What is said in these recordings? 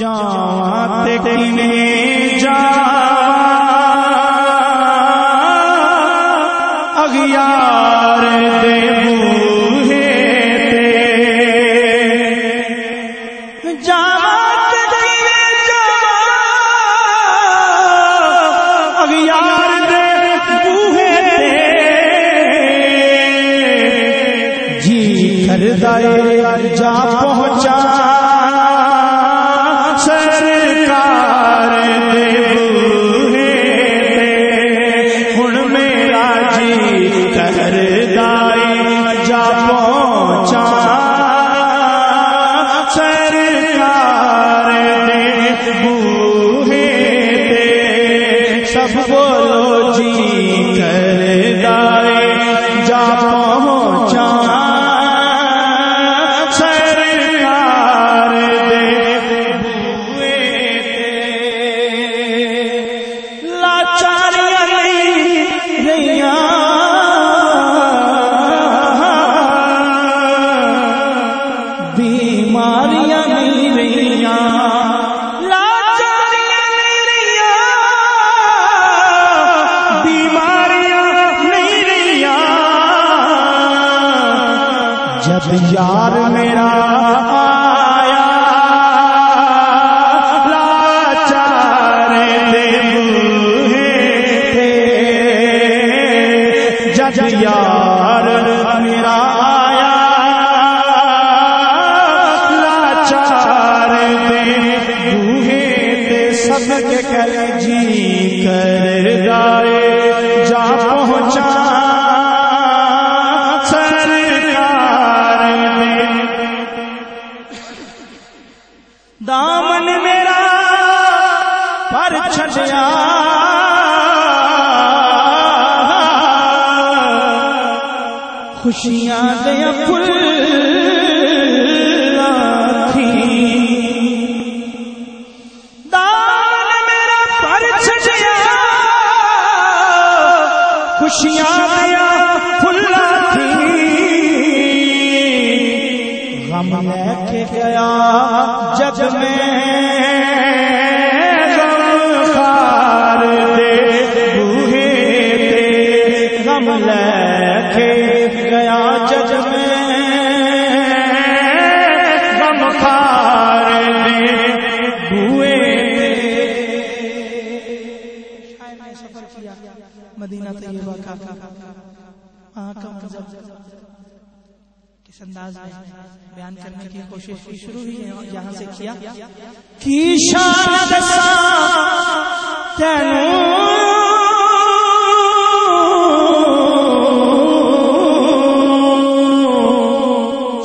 جاتے کنے جا اغیار دے بوہے تے جاتے کنے جا اغیار دے بوہے تے جی جا بولو جب یار میرا آیا، لاچار دے بوہے تے جب یار میرا آیا، لاچار دے بوہے تے سب کے کل جی خوشیاں دیا پھل دامن میرا پر چھڑیا خوشیاں دیا پھلا غم لے کے گیا جب میں غم خار لے کے کس انداز میں بیان کرنے کی کوشش کی شروع ہوئی یہاں سے کیا؟ کی شان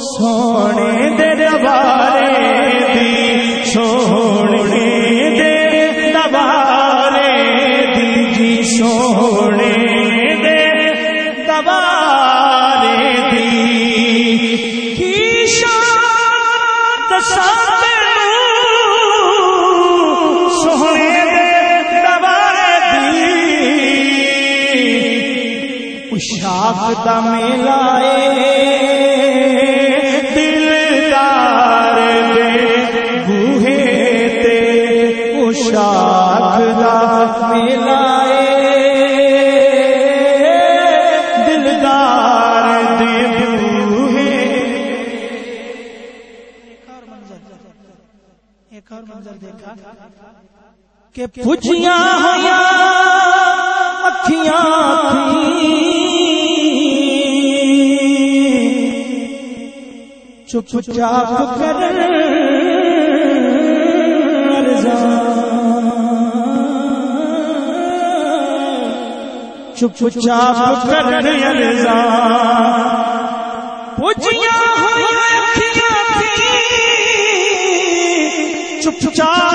سونے اشاق دا ملائے دلدار دے بوہے تے اشاق دا ملائے دلدار دے بوہے ایک اور منظر دیکھا کہ پجیاں ہویا چپ چاپ کر چپ چاپ کر پجیاں ہویا چپ چاپ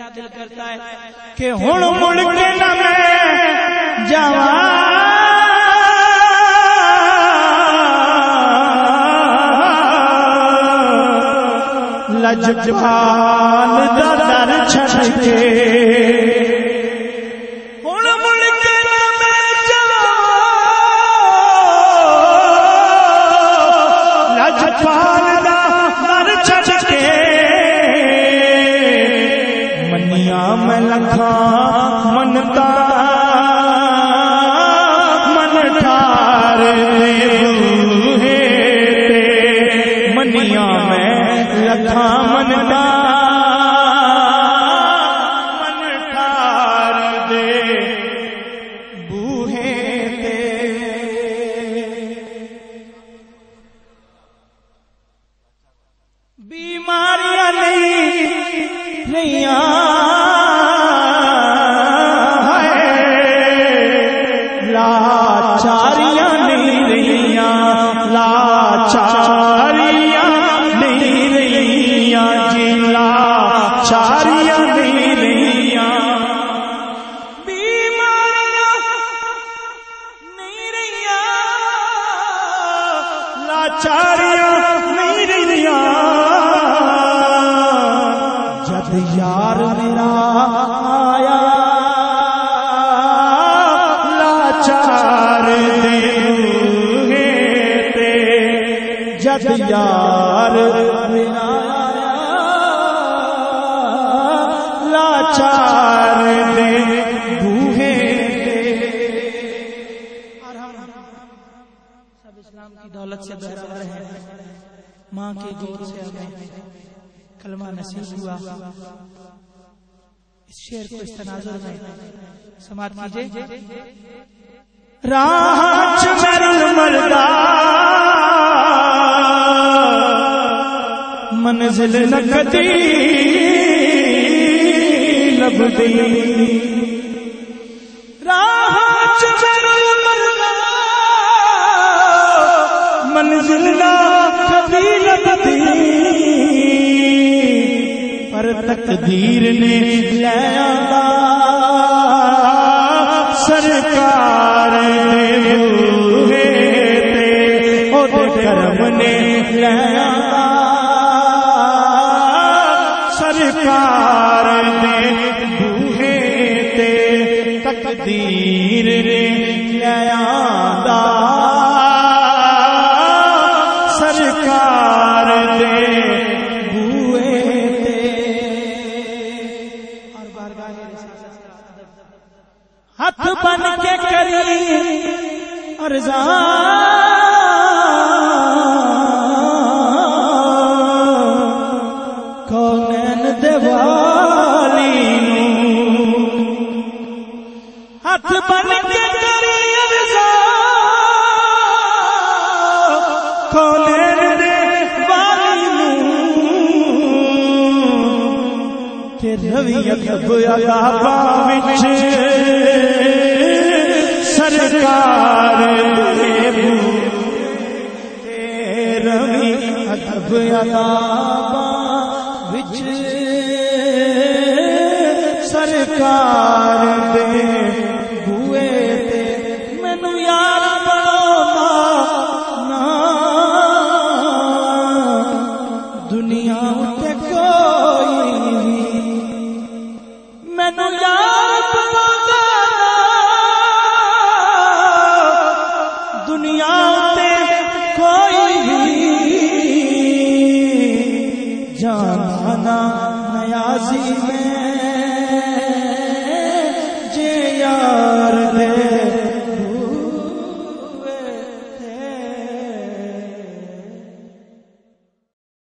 کیا دل کرتا ہے کہ ہن مڑ کے نہ میں جوان لجپال در چھڑ کے جد یار میرا آیا۔ لاچار دے جد یار میرا لاچار دے سب اسلام کی دولت سے برابر ہیں ماں کے گود سے ہمیں کلمہ نصیب ہوا۔ اس شعر کو اس تناظر میں سماعت کیجیے۔ راہ چمر مردہ، منزل نکتی لب دی راہ چمر مردہ، منزل نکتی لب دی تقدیر نے لیا سرکار دے بوہے تے کرم نے لیا سرکار ارزان کونین دیوالی؟ ہاتھ بن کے کری ارزان کونین دیوالی؟ کہ روی ادب عذابا وچ۔ عطا بھی نیازی میں